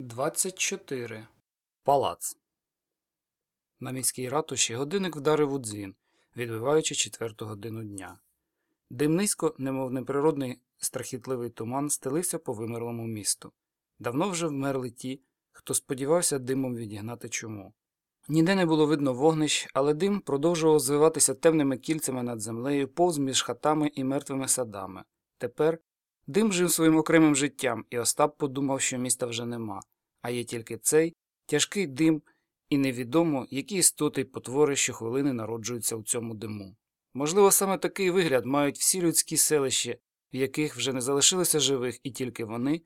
24. Палац. На міській ратуші годинник вдарив у дзвін, відбиваючи четверту годину дня. Дим низько, немов неприродний страхітливий туман, стелився по вимерлому місту. Давно вже вмерли ті, хто сподівався димом відігнати чуму. Ніде не було видно вогнищ, але дим продовжував звиватися темними кільцями над землею, повз між хатами і мертвими садами. Тепер Дим жив своїм окремим життям, і Остап подумав, що міста вже нема, а є тільки цей тяжкий дим, і невідомо, які істоти й потвори щохвилини народжуються у цьому диму. Можливо, саме такий вигляд мають всі людські селища, в яких вже не залишилося живих, і тільки вони,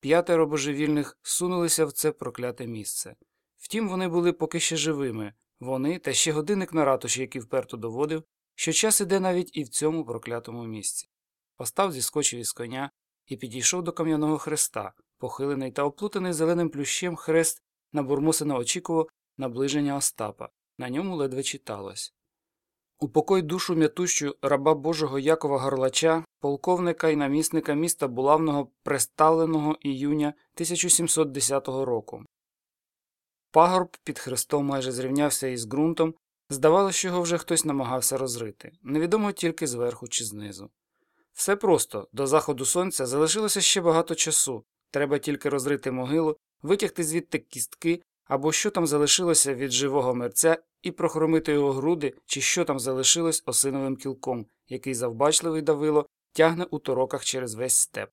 п'ятеро божевільних, сунулися в це прокляте місце. Втім, вони були поки ще живими, вони та ще годинник на ратуші, який вперто доводив, що час іде навіть і в цьому проклятому місці. Остав зіскочив із коня і підійшов до кам'яного хреста, похилений та оплутаний зеленим плющем хрест набурмосено очікував наближення Остапа. На ньому ледве читалось. Упокой душу м'ятущу раба Божого Якова Горлача, полковника і намісника міста Булавного представленого іюня 1710 року. Пагорб під хрестом майже зрівнявся із ґрунтом, здавалося, що його вже хтось намагався розрити, невідомо тільки зверху чи знизу. Все просто до заходу сонця залишилося ще багато часу. Треба тільки розрити могилу, витягти звідти кістки або що там залишилося від живого мерця і прохромити його груди, чи що там залишилось осиновим кілком, який завбачливий давило тягне у тороках через весь степ.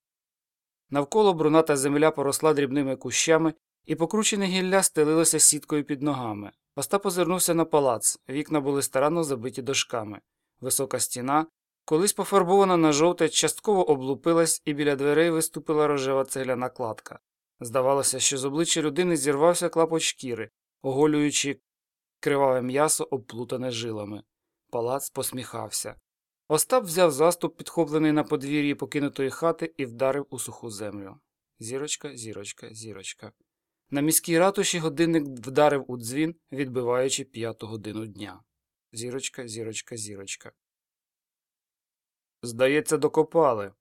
Навколо бруната земля поросла дрібними кущами, і покручене гілля стелилося сіткою під ногами. Остап озирнувся на палац, вікна були старанно забиті дошками. Висока стіна, Колись пофарбована на жовте, частково облупилась і біля дверей виступила рожева цегляна кладка. Здавалося, що з обличчя людини зірвався клапоть шкіри, оголюючи криваве м'ясо, обплутане жилами. Палац посміхався. Остап взяв заступ, підхоплений на подвір'ї покинутої хати, і вдарив у суху землю. Зірочка, зірочка, зірочка. На міській ратуші годинник вдарив у дзвін, відбиваючи п'яту годину дня. Зірочка, зірочка, зірочка. Здається, докопали.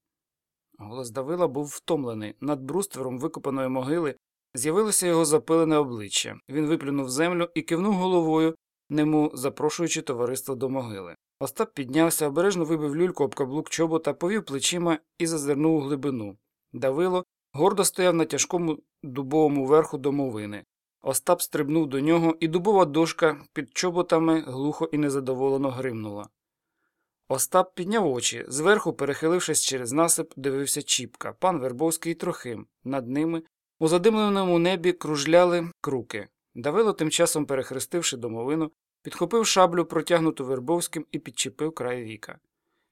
Голос Давила був втомлений. Над бруствером викопаної могили з'явилося його запилене обличчя. Він виплюнув землю і кивнув головою, нему запрошуючи товариство до могили. Остап піднявся, обережно вибив люльку об каблук чобота, повів плечима і зазирнув у глибину. Давило гордо стояв на тяжкому дубовому верху домовини. Остап стрибнув до нього, і дубова дошка під чоботами глухо і незадоволено гримнула. Остап підняв очі, зверху, перехилившись через насип, дивився Чіпка, пан Вербовський і Трохим. Над ними у задимленому небі кружляли круки. Давило, тим часом, перехрестивши домовину, підхопив шаблю, протягнуту Вербовським, і підчепив край віка.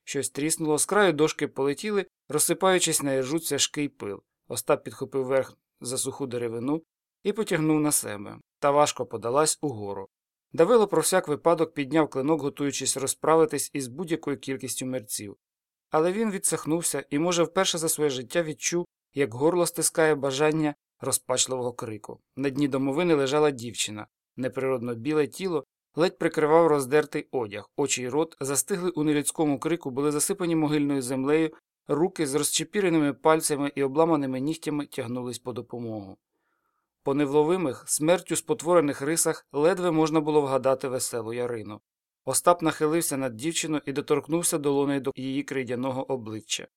Щось тріснуло, з краю дошки полетіли, розсипаючись на іржу цяжкий пил. Остап підхопив верх за суху деревину і потягнув на себе, та важко подалась угору. Давило про всяк випадок підняв клинок, готуючись розправитись із будь-якою кількістю мерців. Але він відсахнувся і, може, вперше за своє життя відчув, як горло стискає бажання розпачливого крику. На дні домовини лежала дівчина, неприродно біле тіло ледь прикривав роздертий одяг, очі й рот застигли у нелюдському крику, були засипані могильною землею, руки з розчепіреними пальцями і обламаними нігтями тягнулись по допомогу. По невловимих, смертю спотворених рисах ледве можна було вгадати веселу ярину. Остап нахилився над дівчиною і доторкнувся долонею до її крейдяного обличчя.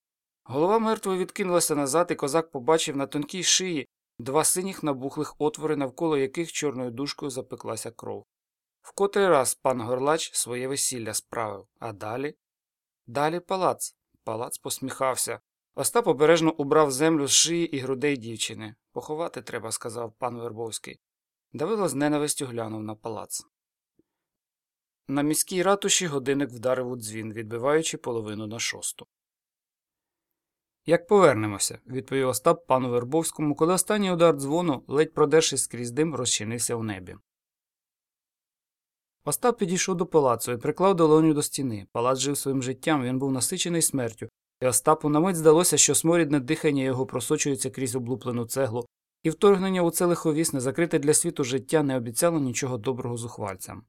Голова мертвої відкинулася назад, і козак побачив на тонкій шиї два синіх набухлих отвори, навколо яких чорною дужкою запеклася кров. В котрий раз пан Горлач своє весілля справив, а далі? Далі палац. Палац посміхався. Остап обережно убрав землю з шиї і грудей дівчини. Поховати треба, сказав пан Вербовський. Давило з ненавистю глянув на палац. На міській ратуші годинник вдарив у дзвін, відбиваючи половину на шосту. Як повернемося, відповів Остап пану Вербовському, коли останній удар дзвону, ледь продершись скрізь дим, розчинився в небі. Остап підійшов до палацу і приклав долоню до стіни. Палац жив своїм життям, він був насичений смертю, і Остапу на мить здалося, що сморідне дихання його просочується крізь облуплену цеглу, і вторгнення у це лиховісне, закрите для світу життя не обіцяло нічого доброго зухвальцям.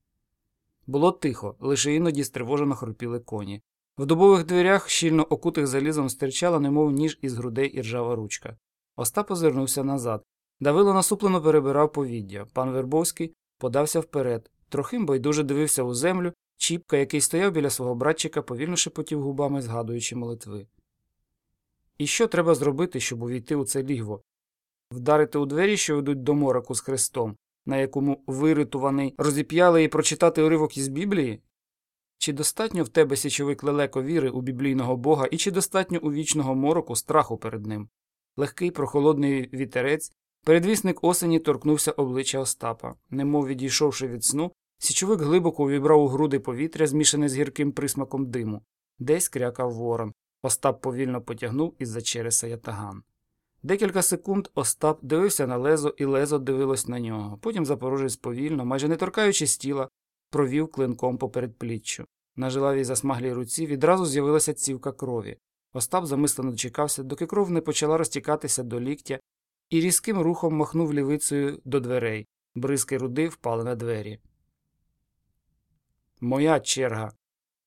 Було тихо, лише іноді стривожено хропіли коні. В дубових дверях, щільно окутих залізом, стирчала, немов ніж із грудей іржава ручка. Остап озирнувся назад. Давило насуплено перебирав повіддя. Пан Вербовський подався вперед. Трохим байдуже дивився у землю, Чіпка, який стояв біля свого братчика, повільно шепотів губами, згадуючи молитви. І що треба зробити, щоб увійти у це лігво? Вдарити у двері, що ведуть до мороку з хрестом, на якому виритуваний, розіп'яли і прочитати уривок із Біблії? Чи достатньо в тебе січовик лелеко віри у біблійного бога, і чи достатньо у вічного мороку страху перед ним? Легкий прохолодний вітерець, передвісник осені торкнувся обличчя Остапа, немов відійшовши від сну, січовик глибоко увібрав у груди повітря, змішане з гірким присмаком диму. Десь крякав ворон. Остап повільно потягнув із за череса ятаган. Декілька секунд Остап дивився на лезо, і лезо дивилось на нього. Потім запорожець повільно, майже не торкаючись тіла, провів клинком по передпліччю. На жилавій засмаглій руці відразу з'явилася цівка крові. Остап замислено дочекався, доки кров не почала розтікатися до ліктя, і різким рухом махнув лівицею до дверей. Бризки руди впали на двері. Моя черга.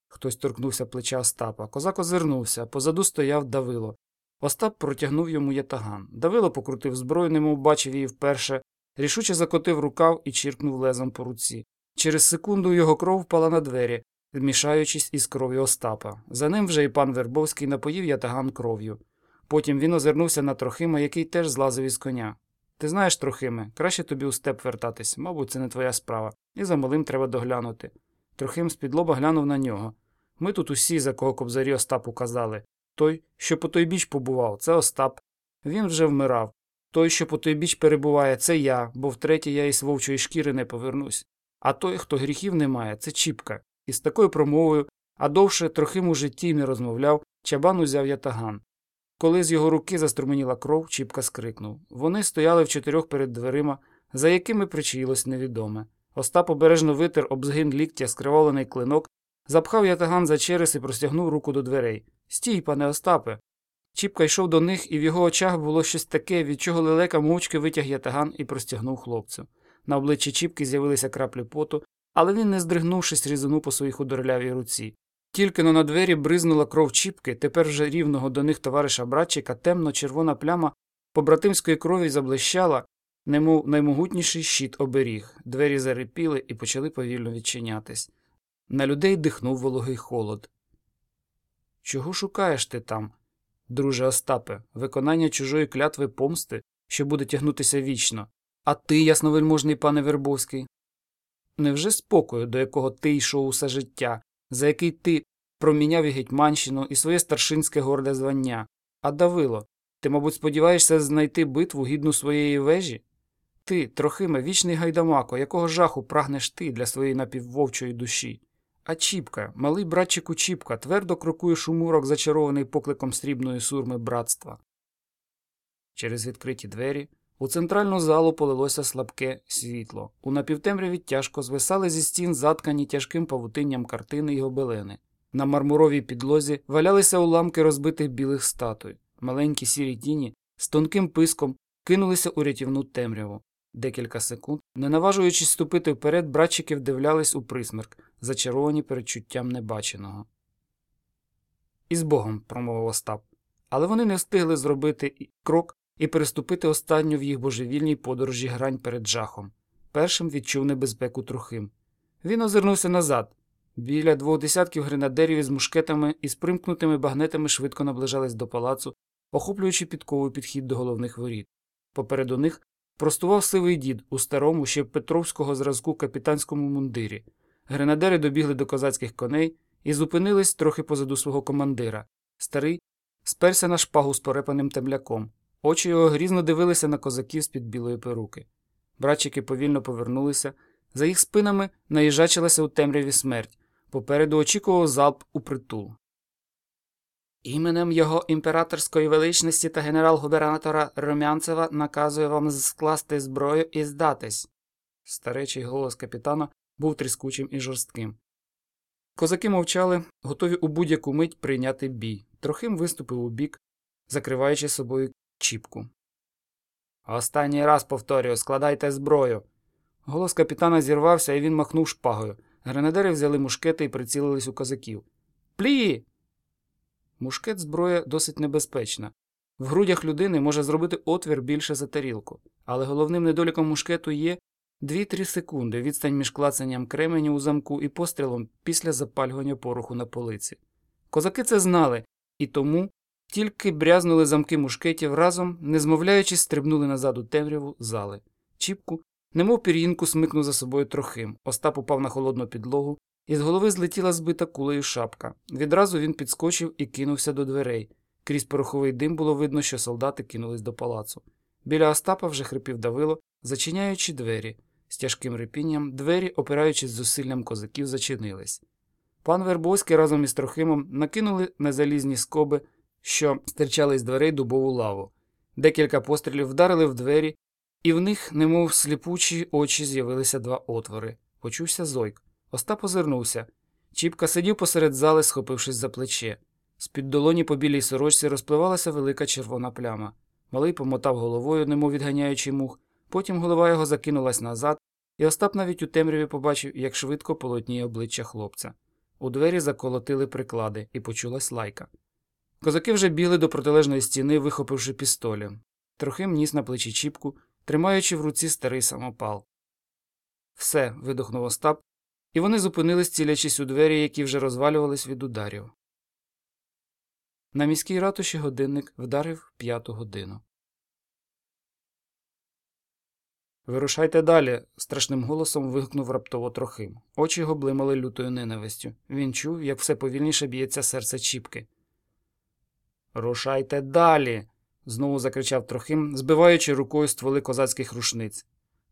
Хтось торкнувся плеча Остапа. Козак озирнувся, позаду стояв Давило. Остап протягнув йому ятаган. Давило покрутив зброю, немов бачив її вперше, рішуче закотив рукав і чіркнув лезом по руці. Через секунду його кров впала на двері, змішаючись із кров'ю Остапа. За ним вже і пан Вербовський напоїв ятаган кров'ю. Потім він озирнувся на Трохима, який теж злазив із коня. Ти знаєш, Трохиме, краще тобі у степ вертатись, мабуть, це не твоя справа, і за малим треба доглянути. Трохим з-під лоба глянув на нього. Ми тут усі, за кого кобзарі Остапу казали. Той, що по той біч побував, це Остап. Він вже вмирав. Той, що по той біч перебуває, це я, бо втретє я із вовчої шкіри не повернусь. А той, хто гріхів не має, це Чіпка. І з такою промовою, а довше трохим у житті не розмовляв, чабан узяв ятаган. Коли з його руки заструменіла кров, Чіпка скрикнув. Вони стояли в чотирьох перед дверима, за якими причаїлось невідоме. Остап обережно витер об згин ліктя скриволений клинок, запхав ятаган за черес і простягнув руку до дверей. Стій, пане Остапе. Чіпка йшов до них, і в його очах було щось таке, від чого лелека мовчки витяг ятаган і простягнув хлопцю. На обличчі Чіпки з'явилися краплі поту, але він, не здригнувшись, різанув по своїй худорлявій руці. Тільки но на двері бризнула кров Чіпки, тепер вже рівного до них товариша братчика, темно червона пляма побратимської крові заблищала, немов наймогутніший щит оберіг. Двері зарипіли і почали повільно відчинятись. На людей дихнув вологий холод. Чого шукаєш ти там, друже Остапе, виконання чужої клятви помсти, що буде тягнутися вічно, а ти, ясновельможний пане Вербовський? Невже спокою, до якого ти йшов усе життя, за який ти проміняв і Гетьманщину і своє старшинське горде звання? А Давило, ти, мабуть, сподіваєшся знайти битву гідну своєї вежі? Ти, трохиме, вічний гайдамако, якого жаху прагнеш ти для своєї напіввовчої душі? А Чіпка, малий братчику Чіпка, твердо крокує шумурок, зачарований покликом срібної сурми братства. Через відкриті двері у центральну залу полилося слабке світло. У напівтемряві тяжко звисали зі стін заткані тяжким павутинням картини й гобелени. На мармуровій підлозі валялися уламки розбитих білих статуй. Маленькі сірі тіні з тонким писком кинулися у рятівну темряву. Декілька секунд, не наважуючись ступити вперед, братчики вдивлялись у присмерк, зачаровані передчуттям небаченого. Із Богом, промовив Остап. Але вони не встигли зробити крок і переступити останню в їх божевільній подорожі грань перед жахом. Першим відчув небезпеку трохим. Він озирнувся назад. Біля двох десятків гренадерів із мушкетами і з примкнутими багнетами швидко наближались до палацу, охоплюючи підковий підхід до головних воріт. Попереду них простував сивий дід у старому, ще Петровського зразку капітанському мундирі. Гренадери добігли до козацьких коней і зупинились трохи позаду свого командира. Старий сперся на шпагу з порепаним темляком. Очі його грізно дивилися на козаків з-під білої перуки. Братчики повільно повернулися. За їх спинами наїжачилася у темряві смерть. Попереду очікував залп у притул. Іменем його імператорської величності та генерал-губернатора Румянцева наказує вам скласти зброю і здатись. Старечий голос капітана був тріскучим і жорстким. Козаки мовчали, готові у будь-яку мить прийняти бій. Трохим виступив у бік, закриваючи собою чіпку. Останній раз повторюю, складайте зброю. Голос капітана зірвався, і він махнув шпагою. Гренадери взяли мушкети і прицілились у козаків. Плі. Мушкет зброя досить небезпечна. В грудях людини може зробити отвір більше за тарілку, але головним недоліком мушкету є 2-3 секунди відстань між клацанням кременю у замку і пострілом після запалювання пороху на полиці. Козаки це знали і тому тільки брязнули замки мушкетів разом, не змовляючись, стрибнули назад у темряву зали. Чіпку, немов пір'їнку, смикнув за собою трохим. Остап упав на холодну підлогу, і з голови злетіла збита кулею шапка. Відразу він підскочив і кинувся до дверей. Крізь пороховий дим було видно, що солдати кинулись до палацу. Біля Остапа вже хрипів Давило, зачиняючи двері. З тяжким репінням двері, опираючись зусиллям козаків, зачинились. Пан Вербовський разом із Трохимом накинули на залізні скоби, що стирчали з дверей дубову лаву. Декілька пострілів вдарили в двері, і в них, немов сліпучі очі, з'явилися два отвори. Почувся зойк. Остап озирнувся. Чіпка сидів посеред зали, схопившись за плече. З-під долоні по білій сорочці розпливалася велика червона пляма. Малий помотав головою, немов відганяючи мух, потім голова його закинулась назад, і Остап навіть у темряві побачив, як швидко полотніє обличчя хлопця. У двері заколотили приклади, і почулась лайка. Козаки вже бігли до протилежної стіни, вихопивши пістолі. Трохим ніс на плечі чіпку, тримаючи в руці старий самопал. Все. видохнув Остап, і вони зупинились, цілячись у двері, які вже розвалювались від ударів. На міській ратуші годинник вдарив п'яту годину. Вирушайте далі. страшним голосом вигукнув раптово трохим. Очі його блимали лютою ненавистю. Він чув, як все повільніше б'ється серце Чіпки. Рушайте далі. знову закричав трохим, збиваючи рукою стволи козацьких рушниць.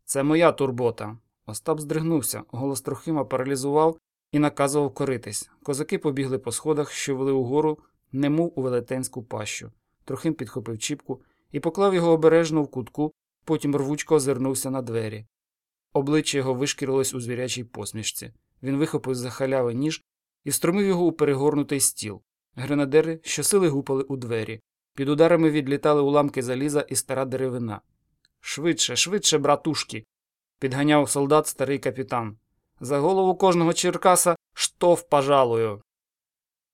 Це моя турбота. Остап здригнувся, голос Трохима паралізував і наказував коритись. Козаки побігли по сходах, що вели угору, немов у велетенську пащу. Трохим підхопив чіпку і поклав його обережно в кутку, потім рвучко озирнувся на двері. Обличчя його вишкірилось у звірячій посмішці. Він вихопив за халяви ніж і струмив його у перегорнутий стіл. Гренадери щосили гупали у двері. Під ударами відлітали уламки заліза і стара деревина. Швидше, швидше, братушки. Підганяв солдат старий капітан. За голову кожного Черкаса штоф пожалую.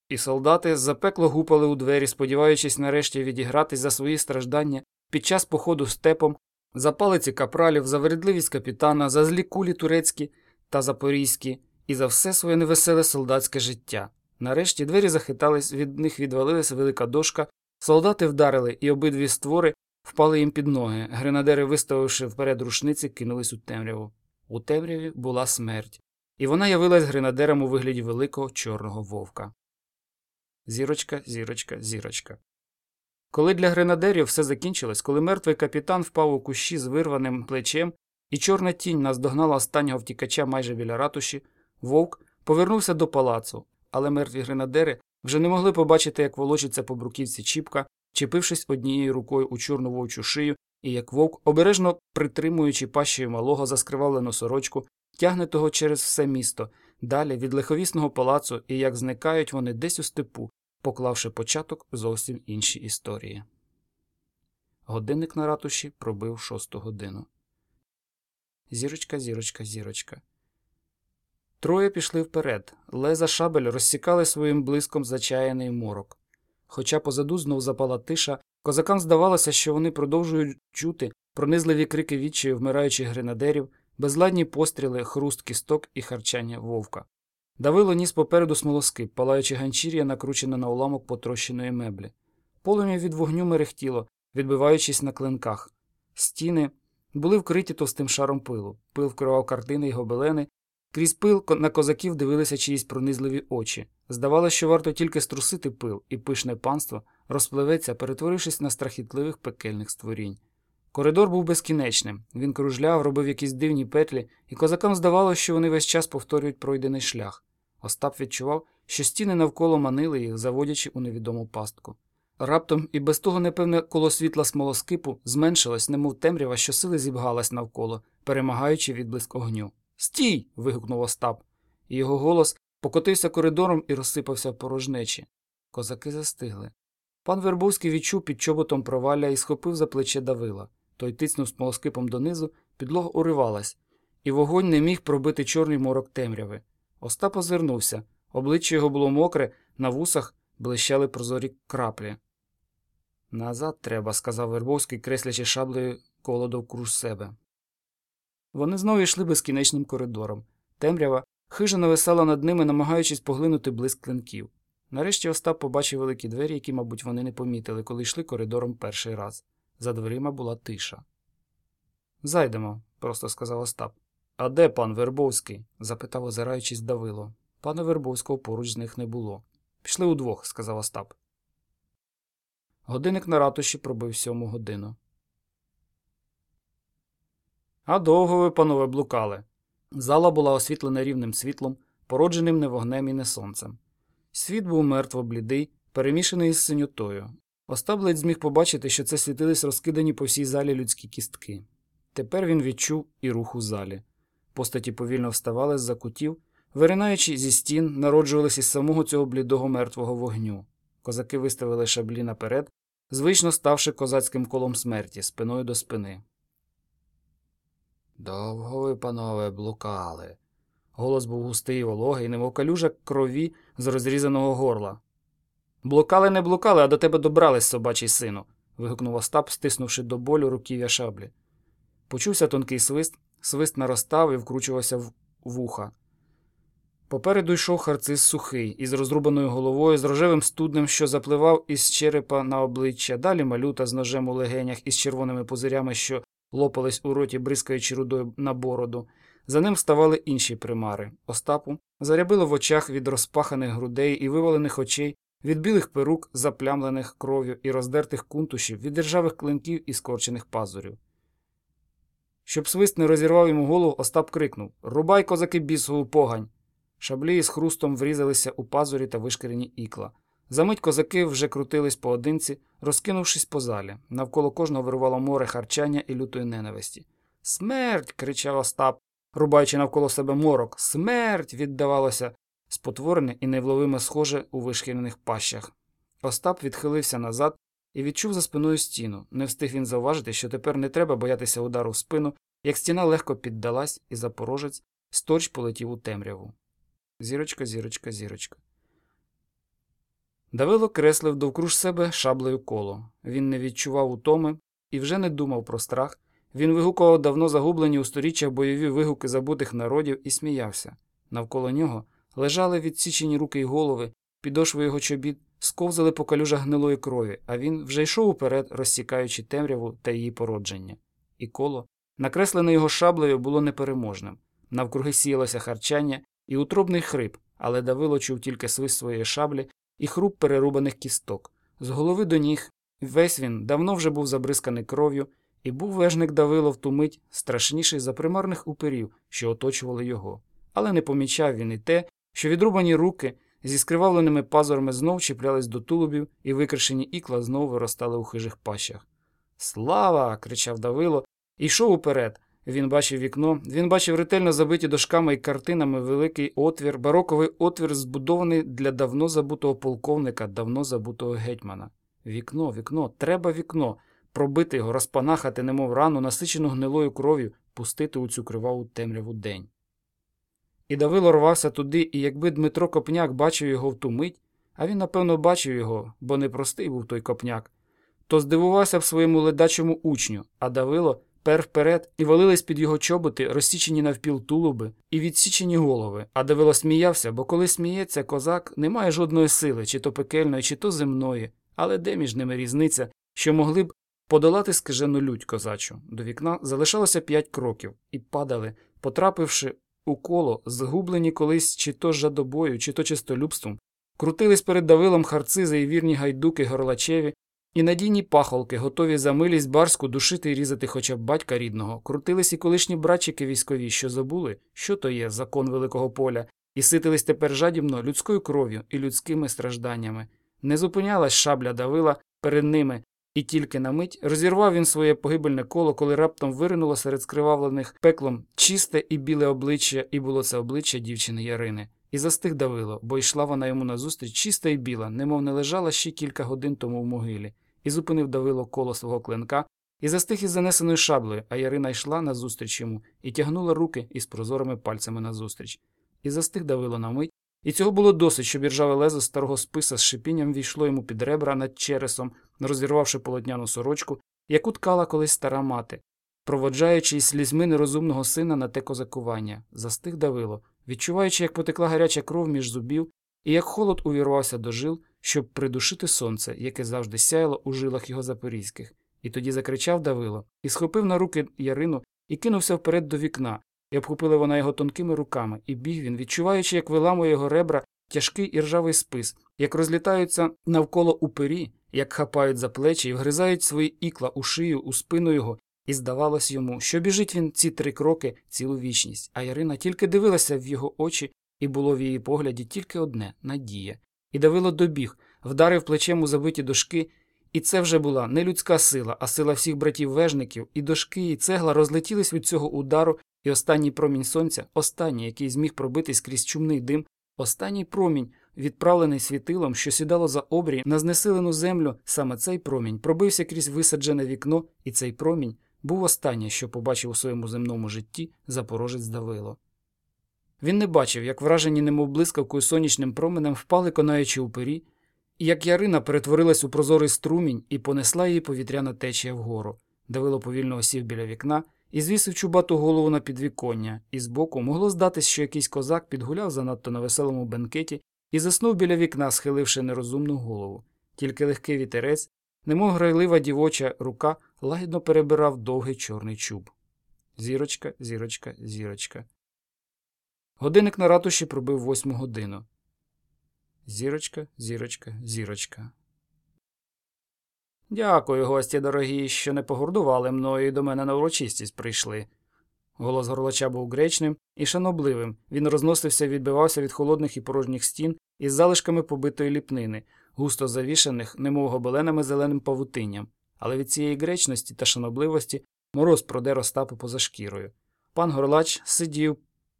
І солдати запекло гупали у двері, сподіваючись нарешті відігратись за свої страждання під час походу степом, за палиці капралів, за вередливість капітана, за злі кулі турецькі та запорізькі і за все своє невеселе солдатське життя. Нарешті двері захитались, від них відвалилася велика дошка, солдати вдарили, і обидві створи впали їм під ноги. Гренадери, виставивши вперед рушниці, кинулись у темряву. У темряві була смерть, і вона явилась гренадерам у вигляді великого чорного вовка. Зірочка, зірочка, зірочка. Коли для гренадерів все закінчилось, коли мертвий капітан впав у кущі з вирваним плечем, і чорна тінь наздогнала останнього втікача майже біля ратуші, вовк повернувся до палацу, але мертві гренадери вже не могли побачити, як волочиться по бруківці Чіпка, чепившись однією рукою у чорну вовчу шию, і як вовк, обережно притримуючи пащею малого заскривавлену сорочку, тягне того через все місто, далі від лиховісного палацу і як зникають вони десь у степу, поклавши початок зовсім іншій історії. Годинник на ратуші пробив шосту годину. Зірочка, зірочка, зірочка. Троє пішли вперед. Леза шабель розсікали своїм блиском зачаяний морок. Хоча позаду знов запала тиша, козакам здавалося, що вони продовжують чути пронизливі крики відчаю вмираючих гренадерів, безладні постріли, хруст кісток і харчання вовка. Давило ніс попереду смолоскип, палаючи ганчір'я, накручене на уламок потрощеної меблі. Полум'я від вогню мерехтіло, відбиваючись на клинках. Стіни були вкриті товстим шаром пилу, пил вкривав картини й гобелени, крізь пил на козаків дивилися чиїсь пронизливі очі. Здавалося, що варто тільки струсити пил, і пишне панство розпливеться, перетворившись на страхітливих пекельних створінь. Коридор був безкінечним. Він кружляв, робив якісь дивні петлі, і козакам здавалося, що вони весь час повторюють пройдений шлях. Остап відчував, що стіни навколо манили їх, заводячи у невідому пастку. Раптом і без того непевне коло світла смолоскипу зменшилось, немов темрява, що сили зібгалась навколо, перемагаючи відблиск огню. Стій. вигукнув Остап, і його голос покотився коридором і розсипався в порожнечі. Козаки застигли. Пан Вербовський відчув під чоботом провалля і схопив за плече Давила. Той тицнув смолоскипом донизу, підлога уривалась, і вогонь не міг пробити чорний морок темряви. Остап озирнувся. Обличчя його було мокре, на вусах блищали прозорі краплі. Назад треба, сказав Вербовський, креслячи шаблею коло довкруж себе. Вони знову йшли безкінечним коридором. Темрява хижо нависала над ними, намагаючись поглинути блиск клинків. Нарешті Остап побачив великі двері, які, мабуть, вони не помітили, коли йшли коридором перший раз. За дверима була тиша. Зайдемо, просто сказав Остап. А де пан Вербовський? запитав, озираючись Давило. Пана Вербовського поруч з них не було. Пішли удвох, сказав Остап. Годинник на ратуші пробив сьому годину. А довго ви, панове, блукали. Зала була освітлена рівним світлом, породженим не вогнем і не сонцем. Світ був мертво блідий, перемішаний із синютою. Остап ледь зміг побачити, що це світились розкидані по всій залі людські кістки. Тепер він відчув і рух у залі. Постаті повільно вставали з-за кутів, виринаючи зі стін, народжувалися із самого цього блідого мертвого вогню. Козаки виставили шаблі наперед, звично ставши козацьким колом смерті, спиною до спини. Довго ви, панове, блукали. Голос був густий і вологий, немов калюжа крові з розрізаного горла. Блукали, не блукали, а до тебе добрались, собачий сину. вигукнув Остап, стиснувши до болю руків'я шаблі. Почувся тонкий свист, свист наростав і вкручувався в вуха. Попереду йшов харциз сухий, із розрубаною головою, з рожевим студнем, що запливав із черепа на обличчя, далі малюта з ножем у легенях із червоними пузирями, що лопались у роті, бризкаючи рудою на бороду. За ним ставали інші примари. Остапу зарябило в очах від розпаханих грудей і вивалених очей, від білих перук, заплямлених кров'ю і роздертих кунтушів, від державих клинків і скорчених пазурів. Щоб свист не розірвав йому голову, Остап крикнув Рубай, козаки, бісову погань! Шаблі із хрустом врізалися у пазурі та вишкірені ікла. Замить козаки вже крутились поодинці, розкинувшись по залі. Навколо кожного вирувало море харчання і лютої ненависті. Смерть. кричав Остап, рубаючи навколо себе морок. Смерть. віддавалося спотворене і невловиме схоже у вишкірених пащах. Остап відхилився назад і відчув за спиною стіну. Не встиг він зауважити, що тепер не треба боятися удару в спину, як стіна легко піддалась, і запорожець сторч полетів у темряву. Зірочка, зірочка, зірочка. Давило креслив довкруж себе шаблею коло. Він не відчував утоми і вже не думав про страх. Він вигукував давно загублені у сторіччях бойові вигуки забутих народів і сміявся. Навколо нього лежали відсічені руки й голови, підошви його чобіт сковзали по калюжах гнилої крові, а він вже йшов уперед, розсікаючи темряву та її породження. І коло, накреслене його шаблею, було непереможним. Навкруги сіялося харчання і утробний хрип, але Давило чув тільки свист своєї шаблі і хруп перерубаних кісток. З голови до ніг весь він давно вже був забризканий кров'ю, і був вежник Давило в ту мить страшніший за примарних уперів, що оточували його. Але не помічав він і те, що відрубані руки зі скривавленими пазурами знов чіплялись до тулубів, і викришені ікла знову виростали у хижих пащах. Слава! кричав Давило і йшов уперед. Він бачив вікно, він бачив ретельно забиті дошками і картинами великий отвір, бароковий отвір, збудований для давно забутого полковника, давно забутого гетьмана. Вікно, вікно, треба вікно, пробити його, розпанахати, немов рану, насичену гнилою кров'ю, пустити у цю криваву темряву день. І Давило рвався туди, і якби Дмитро Копняк бачив його в ту мить, а він, напевно, бачив його, бо непростий був той копняк, то здивувався б своєму ледачому учню, а Давило пер вперед і валились під його чоботи, розсічені навпіл тулуби і відсічені голови, а Давило сміявся, бо коли сміється, козак не має жодної сили, чи то пекельної, чи то земної, але де між ними різниця, що могли б подолати скажену лють козачу. До вікна залишалося п'ять кроків, і падали, потрапивши у коло, згублені колись чи то жадобою, чи то чистолюбством, крутились перед Давилом харцизи і вірні гайдуки горлачеві, і надійні пахолки, готові за милість барську душити і різати хоча б батька рідного, крутились і колишні братчики військові, що забули, що то є закон великого поля, і ситились тепер жадібно людською кров'ю і людськими стражданнями. Не зупинялась шабля давила перед ними, і тільки на мить розірвав він своє погибельне коло, коли раптом виринуло серед скривавлених пеклом чисте і біле обличчя, і було це обличчя дівчини Ярини. І застиг давило, бо йшла вона йому назустріч чиста і біла, немов не лежала ще кілька годин тому в могилі, і зупинив давило коло свого клинка, і застиг із занесеною шаблею, а Ярина йшла назустріч йому і тягнула руки із прозорими пальцями назустріч. І застиг давило на мить, І цього було досить, щоб іржаве лезо старого списа з шипінням війшло йому під ребра над чересом, розірвавши полотняну сорочку, яку ткала колись стара мати, проводжаючи із слізьми нерозумного сина на те козакування, застиг давило, відчуваючи, як потекла гаряча кров між зубів, і як холод увірвався до жил, щоб придушити сонце, яке завжди сяяло у жилах його запорізьких. І тоді закричав Давило, і схопив на руки Ярину і кинувся вперед до вікна, і обхопила вона його тонкими руками, і біг він, відчуваючи, як виламує його ребра тяжкий і ржавий спис, як розлітаються навколо упері, як хапають за плечі і вгризають свої ікла у шию, у спину його, і здавалось йому, що біжить він ці три кроки цілу вічність, а Ярина тільки дивилася в його очі, і було в її погляді тільки одне надія. І Давило добіг, вдарив плечем у забиті дошки, і це вже була не людська сила, а сила всіх братів вежників, і дошки, і цегла розлетілись від цього удару, і останній промінь сонця, останній, який зміг пробитись крізь чумний дим, останній промінь, відправлений світилом, що сідало за обрій на знесилену землю, саме цей промінь пробився крізь висаджене вікно, і цей промінь був останнє, що побачив у своєму земному житті запорожець Давило. Він не бачив, як вражені немов блискавкою сонячним променем впали конаючи упері, і як Ярина перетворилась у прозорий струмінь і понесла її повітряна течія вгору. Давило повільно осів біля вікна і звісив чубату голову на підвіконня, і збоку могло здатись, що якийсь козак підгуляв занадто на веселому бенкеті і заснув біля вікна, схиливши нерозумну голову. Тільки легкий вітерець, немов грайлива дівоча рука, лагідно перебирав довгий чорний чуб. Зірочка, зірочка, зірочка. Годинник на ратуші пробив восьму годину. Зірочка, зірочка, зірочка. Дякую, гості дорогі, що не погордували мною і до мене на урочистість прийшли. Голос горлача був гречним і шанобливим. Він розносився і відбивався від холодних і порожніх стін із залишками побитої ліпнини, густо завішаних, немов гобеленами зеленим павутинням. Але від цієї гречності та шанобливості мороз продер Остапу поза шкірою. Пан горлач сидів,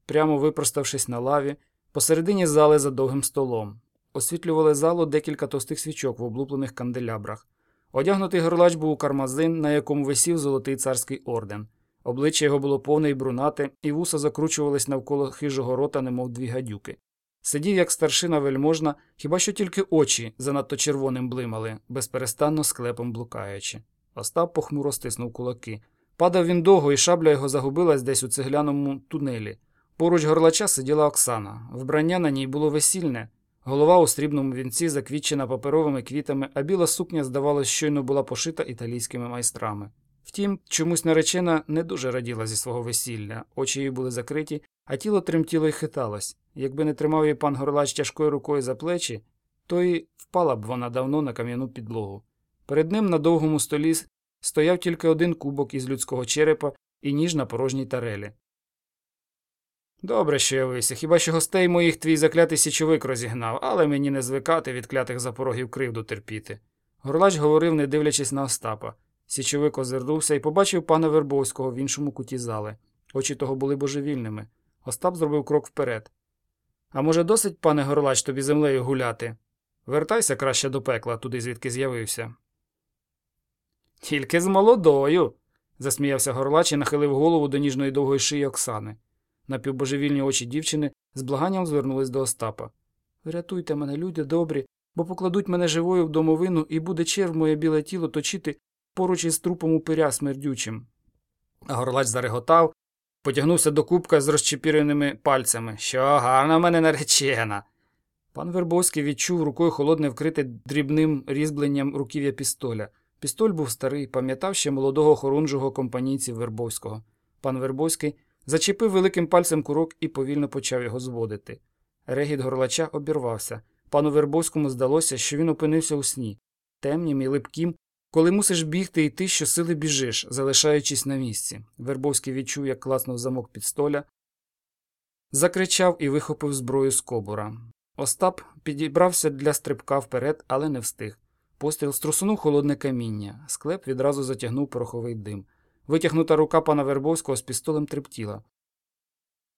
прямо випроставшись на лаві, посередині зали за довгим столом. Освітлювали залу декілька товстих свічок в облуплених канделябрах. Одягнутий горлач був у кармазин, на якому висів золотий царський орден. Обличчя його було повне й брунате, і вуса закручувались навколо хижого рота, немов дві гадюки. Сидів, як старшина вельможна, хіба що тільки очі занадто червоним блимали, безперестанно склепом блукаючи. Остап похмуро стиснув кулаки. Падав він довго, і шабля його загубилась десь у цегляному тунелі. Поруч горлача сиділа Оксана. Вбрання на ній було весільне, голова у срібному вінці заквітчена паперовими квітами, а біла сукня, здавалось, щойно була пошита італійськими майстрами. Втім, чомусь наречена не дуже раділа зі свого весілля, очі її були закриті, а тіло тремтіло й хиталось. Якби не тримав її пан горлач тяжкою рукою за плечі, то й впала б вона давно на кам'яну підлогу. Перед ним на довгому столі стояв тільки один кубок із людського черепа і ніж на порожній тарелі. Добре, що явився, хіба що гостей моїх твій заклятий січовик розігнав, але мені не звикати від клятих запорогів кривду терпіти. Горлач говорив, не дивлячись на Остапа. Січовик озирнувся і побачив пана Вербовського в іншому куті зали. Очі того були божевільними. Остап зробив крок вперед. А може, досить, пане горлач, тобі землею гуляти? Вертайся краще до пекла, туди звідки з'явився. Тільки з молодою. засміявся горлач і нахилив голову до ніжної довгої шиї Оксани. Напівбожевільні очі дівчини з благанням звернулись до Остапа. Врятуйте мене, люди добрі, бо покладуть мене живою в домовину і буде черв моє біле тіло точити поруч із трупом упиря смердючим. Горлач зареготав, потягнувся до кубка з розчепіреними пальцями. Що гарна мене наречена. Пан Вербовський відчув рукою холодне вкрите дрібним різьбленням руків'я пістоля. Пістоль був старий, пам'ятав ще молодого хорунжого компанійців Вербовського. Пан Вербовський зачепив великим пальцем курок і повільно почав його зводити. Регіт горлача обірвався. Пану Вербовському здалося, що він опинився у сні, темнім і липким, коли мусиш бігти і ти щосили біжиш, залишаючись на місці. Вербовський відчув, як класнув замок під столя, закричав і вихопив зброю з кобура. Остап підібрався для стрибка вперед, але не встиг. Постріл струсунув холодне каміння. Склеп відразу затягнув пороховий дим. Витягнута рука пана Вербовського з пістолем трептіла.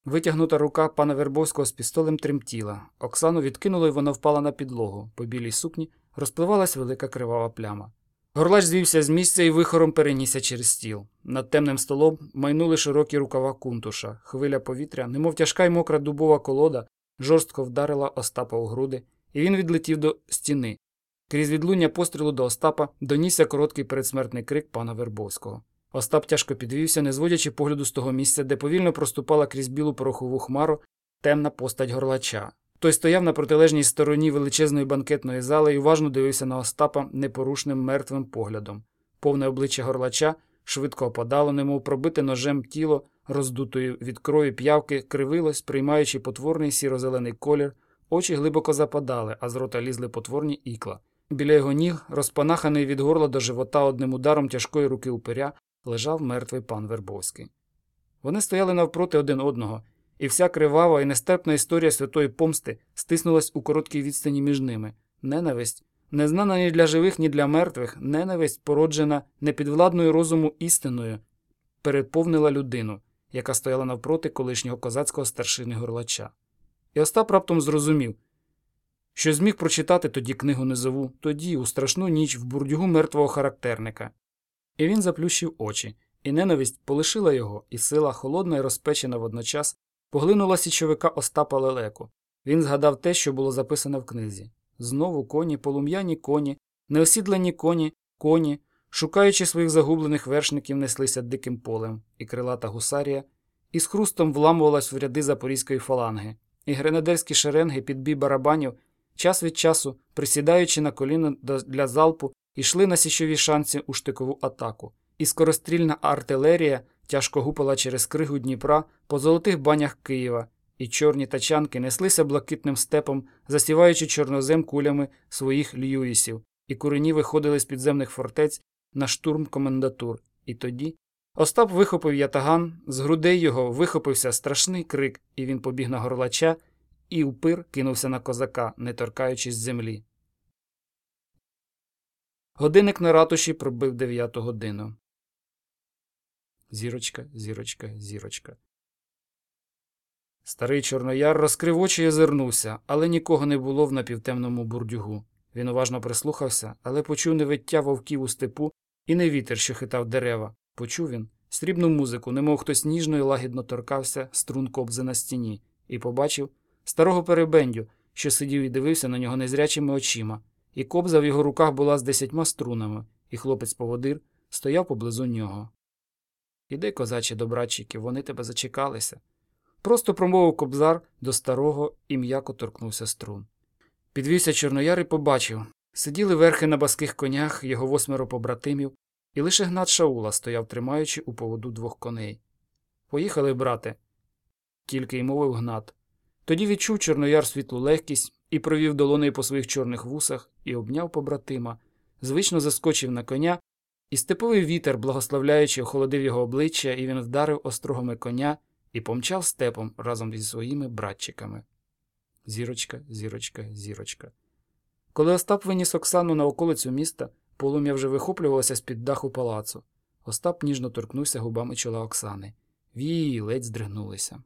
Витягнута рука пана Вербовського з пістолем тремтіла. Оксану відкинуло і вона впала на підлогу. По білій сукні розпливалась велика кривава пляма. Горлач звівся з місця і вихором перенісся через стіл. Над темним столом майнули широкі рукава кунтуша, хвиля повітря, немов тяжка й мокра дубова колода, жорстко вдарила Остапа у груди, і він відлетів до стіни. Крізь відлуння пострілу до Остапа донісся короткий передсмертний крик пана Вербовського. Остап тяжко підвівся, не зводячи погляду з того місця, де повільно проступала крізь білу порохову хмару темна постать горлача. Той стояв на протилежній стороні величезної банкетної зали і уважно дивився на Остапа непорушним мертвим поглядом. Повне обличчя горлача швидко опадало, немов пробите ножем тіло, роздутої від крові п'явки, кривилось, приймаючи потворний сіро-зелений колір, очі глибоко западали, а з рота лізли потворні ікла. Біля його ніг, розпанаханий від горла до живота одним ударом тяжкої руки упиря, лежав мертвий пан Вербовський. Вони стояли навпроти один одного, і вся кривава і нестерпна історія святої помсти стиснулась у короткій відстані між ними. Ненависть, незнана ні для живих, ні для мертвих, ненависть, породжена непідвладною розуму істиною, переповнила людину, яка стояла навпроти колишнього козацького старшини горлача. І Остап раптом зрозумів, що зміг прочитати тоді книгу низову, тоді, у страшну ніч, в бурдюгу мертвого характерника. І він заплющив очі, і ненависть полишила його, і сила, холодна і розпечена водночас, поглинула січовика Остапа Лелеку. Він згадав те, що було записано в книзі. Знову коні, полум'яні коні, неосідлені коні, коні, шукаючи своїх загублених вершників, неслися диким полем, і крилата гусарія, і з хрустом вламувалась в ряди запорізької фаланги, і гренадерські шеренги під бій барабанів, час від часу, присідаючи на коліно для залпу, йшли на січові шанси у штикову атаку, і скорострільна артилерія тяжко гупала через кригу Дніпра по золотих банях Києва, і чорні тачанки неслися блакитним степом, засіваючи чорнозем кулями своїх льюісів, і курені виходили з підземних фортець на штурм комендатур. І тоді Остап вихопив ятаган, з грудей його вихопився страшний крик, і він побіг на горлача, і упир кинувся на козака, не торкаючись землі. Годинник на ратуші пробив дев'яту годину. Зірочка, зірочка, зірочка. Старий Чорнояр розкрив очі і озирнувся, але нікого не було в напівтемному бурдюгу. Він уважно прислухався, але почув не виття вовків у степу і не вітер, що хитав дерева. Почув він срібну музику, немов хтось ніжно і лагідно торкався струн кобзи на стіні, і побачив старого перебендю, що сидів і дивився на нього незрячими очима, і кобза в його руках була з десятьма струнами, і хлопець поводир стояв поблизу нього. Іди, козачі добратчики, вони тебе зачекалися. Просто промовив кобзар до старого і м'яко торкнувся струн. Підвівся Чорнояр і побачив сиділи верхи на баских конях його восьмеро побратимів, і лише гнат Шаула стояв, тримаючи у поводу двох коней. Поїхали, брате, тільки й мовив гнат. Тоді відчув Чорнояр світлу легкість і провів долонею по своїх чорних вусах і обняв побратима, звично заскочив на коня, і степовий вітер, благословляючи, охолодив його обличчя, і він вдарив острогами коня і помчав степом разом зі своїми братчиками. Зірочка, зірочка, зірочка. Коли Остап виніс Оксану на околицю міста, полум'я вже вихоплювалося з під даху палацу. Остап ніжно торкнувся губами чола Оксани. Вії ледь здригнулися.